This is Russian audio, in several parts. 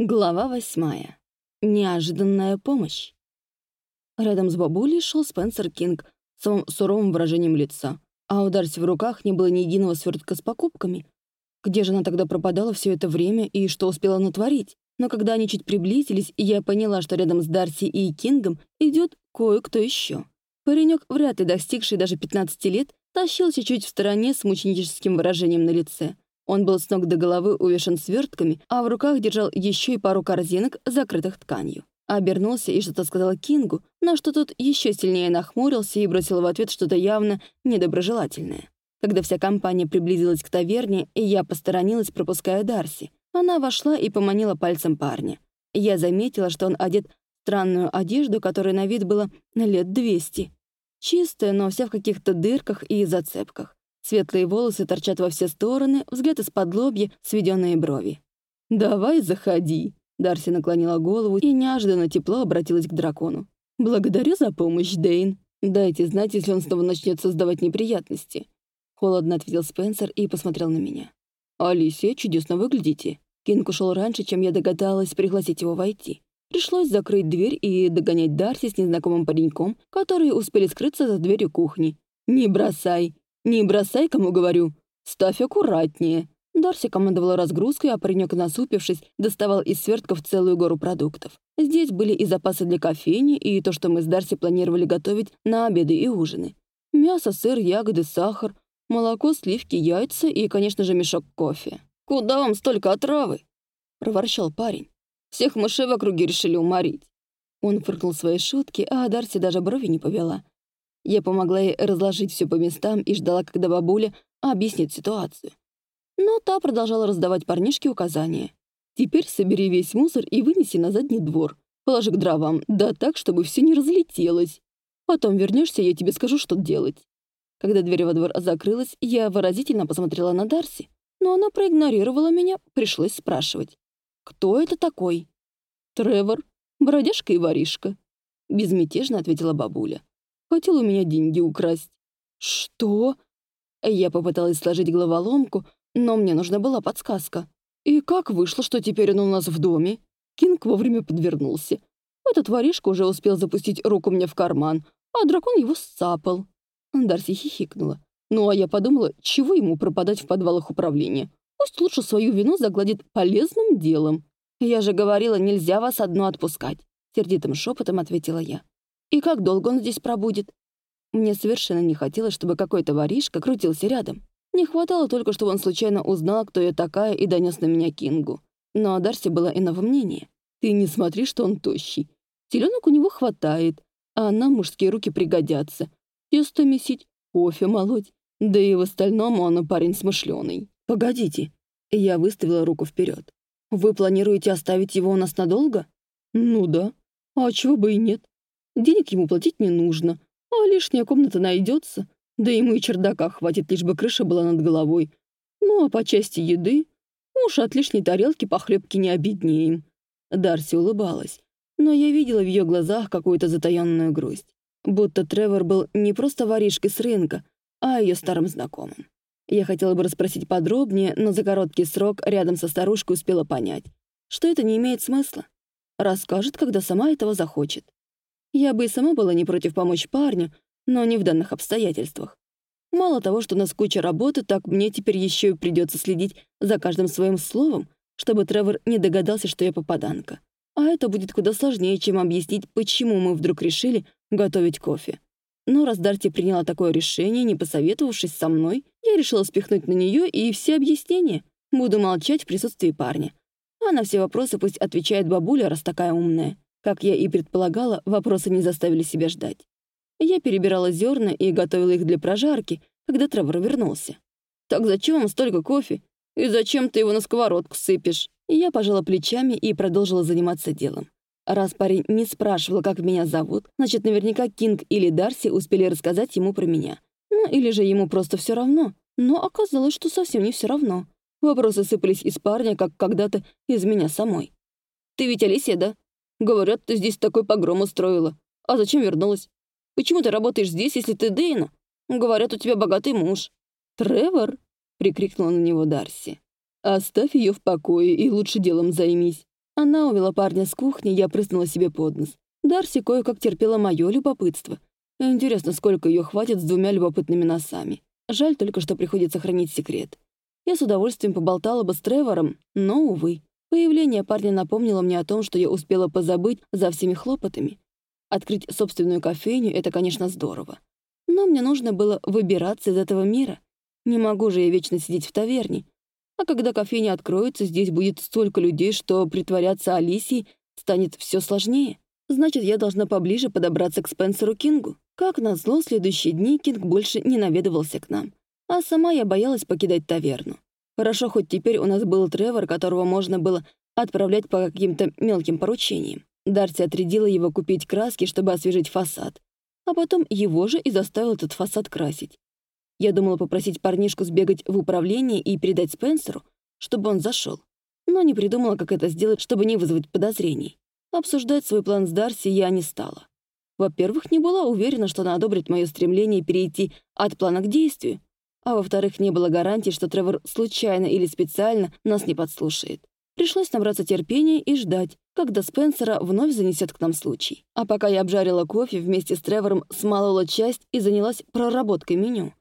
Глава восьмая. Неожиданная помощь. Рядом с бабулей шел Спенсер Кинг с самым суровым выражением лица, а у Дарси в руках не было ни единого свертка с покупками. Где же она тогда пропадала все это время и что успела натворить? Но когда они чуть приблизились, я поняла, что рядом с Дарси и Кингом идет кое-кто еще. Паренек, вряд ли достигший даже 15 лет, тащился чуть в стороне с мученическим выражением на лице — он был с ног до головы увешан свертками, а в руках держал еще и пару корзинок, закрытых тканью. Обернулся и что-то сказал Кингу, на что тот еще сильнее нахмурился и бросил в ответ что-то явно недоброжелательное. Когда вся компания приблизилась к таверне, и я посторонилась, пропуская Дарси, она вошла и поманила пальцем парня. Я заметила, что он одет в странную одежду, которая на вид была лет двести. Чистая, но вся в каких-то дырках и зацепках. Светлые волосы торчат во все стороны, взгляд из-под лобья, сведенные брови. «Давай, заходи», — Дарси наклонила голову и неожиданно тепло обратилась к дракону. «Благодарю за помощь, Дейн. Дайте знать, если он снова начнет создавать неприятности». Холодно ответил Спенсер и посмотрел на меня. «Алисия, чудесно выглядите». Кинг ушел раньше, чем я догадалась пригласить его войти. Пришлось закрыть дверь и догонять Дарси с незнакомым пареньком, которые успели скрыться за дверью кухни. «Не бросай!» «Не бросай, кому говорю. Ставь аккуратнее». Дарси командовала разгрузкой, а паренек, насупившись, доставал из свертков целую гору продуктов. Здесь были и запасы для кофейни, и то, что мы с Дарси планировали готовить на обеды и ужины. Мясо, сыр, ягоды, сахар, молоко, сливки, яйца и, конечно же, мешок кофе. «Куда вам столько отравы?» — проворчал парень. «Всех мышей в округе решили уморить». Он фыркнул свои шутки, а Дарси даже брови не повела. Я помогла ей разложить все по местам и ждала, когда бабуля объяснит ситуацию. Но та продолжала раздавать парнишке указания. «Теперь собери весь мусор и вынеси на задний двор. Положи к дровам, да так, чтобы все не разлетелось. Потом вернешься, я тебе скажу, что делать». Когда дверь во двор закрылась, я выразительно посмотрела на Дарси, но она проигнорировала меня, пришлось спрашивать. «Кто это такой?» «Тревор, бродяжка и воришка», — безмятежно ответила бабуля. Хотел у меня деньги украсть». «Что?» Я попыталась сложить головоломку, но мне нужна была подсказка. И как вышло, что теперь он у нас в доме? Кинг вовремя подвернулся. Этот воришка уже успел запустить руку мне в карман, а дракон его сцапал. Дарси хихикнула. Ну а я подумала, чего ему пропадать в подвалах управления? Пусть лучше свою вину загладит полезным делом. Я же говорила, нельзя вас одну отпускать. Сердитым шепотом ответила я. И как долго он здесь пробудет? Мне совершенно не хотелось, чтобы какой-то воришка крутился рядом. Не хватало только, чтобы он случайно узнал, кто я такая, и донес на меня Кингу. Но Дарси было иного мнения. Ты не смотри, что он тощий. Селенок у него хватает, а нам мужские руки пригодятся. Тесто месить, кофе молоть. Да и в остальном он парень смышленый. Погодите. Я выставила руку вперед. Вы планируете оставить его у нас надолго? Ну да. А чего бы и нет. Денег ему платить не нужно, а лишняя комната найдется. Да ему и чердака хватит, лишь бы крыша была над головой. Ну а по части еды, уж от лишней тарелки похлебки не обеднеем. Дарси улыбалась, но я видела в ее глазах какую-то затаённую грусть. Будто Тревор был не просто воришкой с рынка, а ее старым знакомым. Я хотела бы расспросить подробнее, но за короткий срок рядом со старушкой успела понять, что это не имеет смысла. Расскажет, когда сама этого захочет. Я бы и сама была не против помочь парню, но не в данных обстоятельствах. Мало того, что у нас куча работы, так мне теперь еще и придется следить за каждым своим словом, чтобы Тревор не догадался, что я попаданка. А это будет куда сложнее, чем объяснить, почему мы вдруг решили готовить кофе. Но раз Дарти приняла такое решение, не посоветовавшись со мной, я решила спихнуть на нее и все объяснения. Буду молчать в присутствии парня. А на все вопросы пусть отвечает бабуля, раз такая умная. Как я и предполагала, вопросы не заставили себя ждать. Я перебирала зерна и готовила их для прожарки, когда Тревор вернулся. «Так зачем вам столько кофе? И зачем ты его на сковородку сыпешь?» Я пожала плечами и продолжила заниматься делом. Раз парень не спрашивал, как меня зовут, значит, наверняка Кинг или Дарси успели рассказать ему про меня. Ну, или же ему просто все равно. Но оказалось, что совсем не все равно. Вопросы сыпались из парня, как когда-то из меня самой. «Ты ведь Алисия, да? Говорят, ты здесь такой погром устроила. А зачем вернулась? Почему ты работаешь здесь, если ты Дейна? Говорят, у тебя богатый муж». «Тревор!» — прикрикнула на него Дарси. «Оставь ее в покое и лучше делом займись. Она увела парня с кухни, я прыснула себе под нос. Дарси кое-как терпела мое любопытство. Интересно, сколько ее хватит с двумя любопытными носами. Жаль только, что приходится хранить секрет. Я с удовольствием поболтала бы с Тревором, но, увы. Появление парня напомнило мне о том, что я успела позабыть за всеми хлопотами. Открыть собственную кофейню — это, конечно, здорово. Но мне нужно было выбираться из этого мира. Не могу же я вечно сидеть в таверне. А когда кофейня откроется, здесь будет столько людей, что притворяться Алисией станет все сложнее. Значит, я должна поближе подобраться к Спенсеру Кингу. Как назло, следующие дни Кинг больше не наведывался к нам. А сама я боялась покидать таверну. Хорошо, хоть теперь у нас был Тревор, которого можно было отправлять по каким-то мелким поручениям. Дарси отрядила его купить краски, чтобы освежить фасад. А потом его же и заставил этот фасад красить. Я думала попросить парнишку сбегать в управление и передать Спенсеру, чтобы он зашел. Но не придумала, как это сделать, чтобы не вызвать подозрений. Обсуждать свой план с Дарси я не стала. Во-первых, не была уверена, что она одобрит мое стремление перейти от плана к действию, а во-вторых, не было гарантии, что Тревор случайно или специально нас не подслушает. Пришлось набраться терпения и ждать, когда Спенсера вновь занесет к нам случай. А пока я обжарила кофе, вместе с Тревором смолола часть и занялась проработкой меню.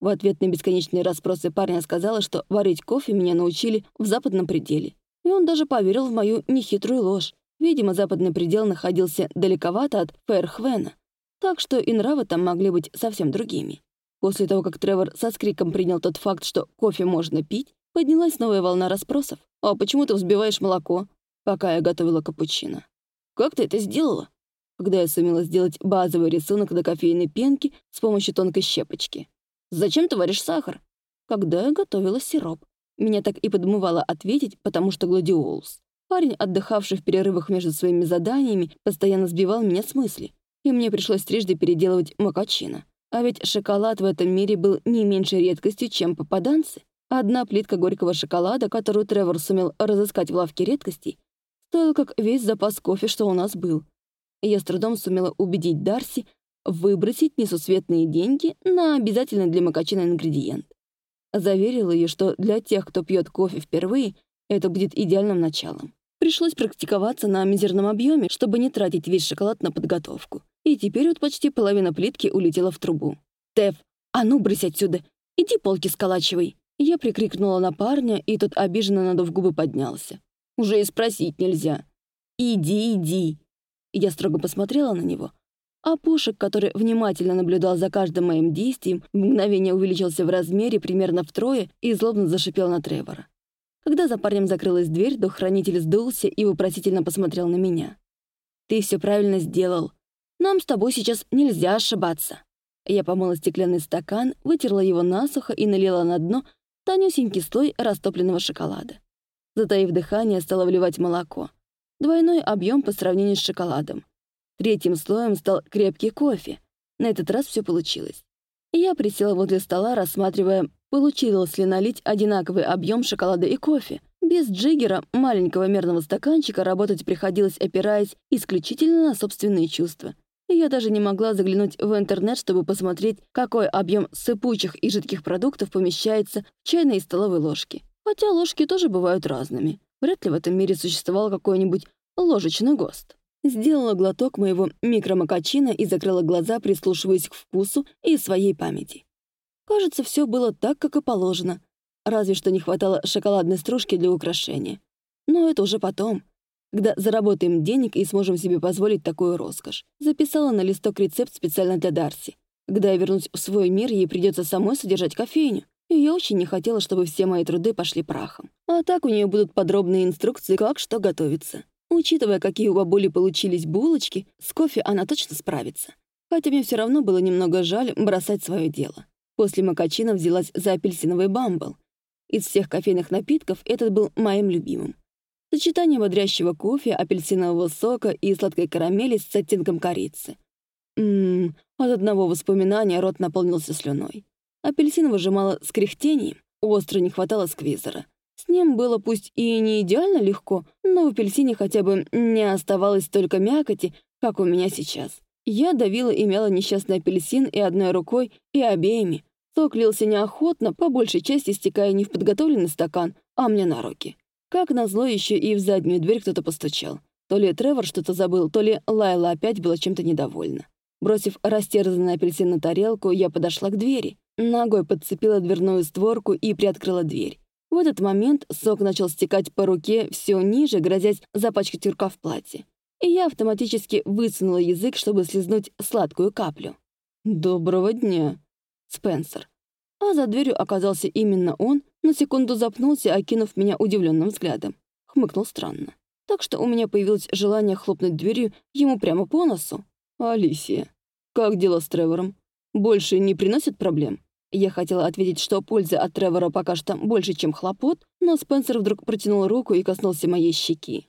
В ответ на бесконечные расспросы парня сказала, что варить кофе меня научили в западном пределе. И он даже поверил в мою нехитрую ложь. Видимо, западный предел находился далековато от Фэрхвена, так что и нравы там могли быть совсем другими. После того, как Тревор со скриком принял тот факт, что кофе можно пить, поднялась новая волна расспросов. «А почему ты взбиваешь молоко?» Пока я готовила капучино. «Как ты это сделала?» Когда я сумела сделать базовый рисунок на кофейной пенке с помощью тонкой щепочки. «Зачем ты варишь сахар?» Когда я готовила сироп. Меня так и подмывало ответить, потому что гладиолус. Парень, отдыхавший в перерывах между своими заданиями, постоянно сбивал меня с мысли, и мне пришлось трижды переделывать макачино. А ведь шоколад в этом мире был не меньше редкостью, чем попаданцы. Одна плитка горького шоколада, которую Тревор сумел разыскать в лавке редкостей, стоила как весь запас кофе, что у нас был. Я с трудом сумела убедить Дарси выбросить несусветные деньги на обязательный для макачина ингредиент. Заверила ее, что для тех, кто пьет кофе впервые, это будет идеальным началом. Пришлось практиковаться на мизерном объеме, чтобы не тратить весь шоколад на подготовку. И теперь вот почти половина плитки улетела в трубу. «Теф, а ну брысь отсюда! Иди полки сколачивай!» Я прикрикнула на парня, и тот обиженно надув губы поднялся. «Уже и спросить нельзя!» «Иди, иди!» Я строго посмотрела на него. А Пушек, который внимательно наблюдал за каждым моим действием, в мгновение увеличился в размере примерно втрое и злобно зашипел на Тревора. Когда за парнем закрылась дверь, дух-хранитель сдулся и вопросительно посмотрел на меня. «Ты все правильно сделал. Нам с тобой сейчас нельзя ошибаться». Я помыла стеклянный стакан, вытерла его насухо и налила на дно тонюсенький слой растопленного шоколада. Затаив дыхание, стала вливать молоко. Двойной объем по сравнению с шоколадом. Третьим слоем стал крепкий кофе. На этот раз все получилось. Я присела возле стола, рассматривая Получилось ли налить одинаковый объем шоколада и кофе? Без джиггера, маленького мерного стаканчика, работать приходилось, опираясь исключительно на собственные чувства. Я даже не могла заглянуть в интернет, чтобы посмотреть, какой объем сыпучих и жидких продуктов помещается в чайной и столовой ложке. Хотя ложки тоже бывают разными. Вряд ли в этом мире существовал какой-нибудь ложечный ГОСТ. Сделала глоток моего микромакачина и закрыла глаза, прислушиваясь к вкусу и своей памяти. Кажется, все было так, как и положено. Разве что не хватало шоколадной стружки для украшения. Но это уже потом, когда заработаем денег и сможем себе позволить такую роскошь. Записала на листок рецепт специально для Дарси. Когда я вернусь в свой мир, ей придется самой содержать кофейню. И я очень не хотела, чтобы все мои труды пошли прахом. А так у нее будут подробные инструкции, как что готовится. Учитывая, какие у бабули получились булочки, с кофе она точно справится. Хотя мне все равно было немного жаль бросать свое дело. После макачина взялась за апельсиновый бамбл. Из всех кофейных напитков этот был моим любимым. Сочетание бодрящего кофе, апельсинового сока и сладкой карамели с оттенком корицы. Ммм, от одного воспоминания рот наполнился слюной. Апельсин выжимала с кряхтением, остро не хватало сквизера. С ним было пусть и не идеально легко, но в апельсине хотя бы не оставалось столько мякоти, как у меня сейчас. Я давила и мяла несчастный апельсин и одной рукой, и обеими, Сок лился неохотно, по большей части стекая не в подготовленный стакан, а мне на руки. Как назло, еще и в заднюю дверь кто-то постучал. То ли Тревор что-то забыл, то ли Лайла опять была чем-то недовольна. Бросив растерзанный апельсин на тарелку, я подошла к двери. Ногой подцепила дверную створку и приоткрыла дверь. В этот момент сок начал стекать по руке все ниже, грозясь запачкать рука в платье. И я автоматически высунула язык, чтобы слезнуть сладкую каплю. «Доброго дня, Спенсер». А за дверью оказался именно он, на секунду запнулся, окинув меня удивленным взглядом. Хмыкнул странно. Так что у меня появилось желание хлопнуть дверью ему прямо по носу. «Алисия, как дела с Тревором? Больше не приносит проблем?» Я хотела ответить, что пользы от Тревора пока что больше, чем хлопот, но Спенсер вдруг протянул руку и коснулся моей щеки.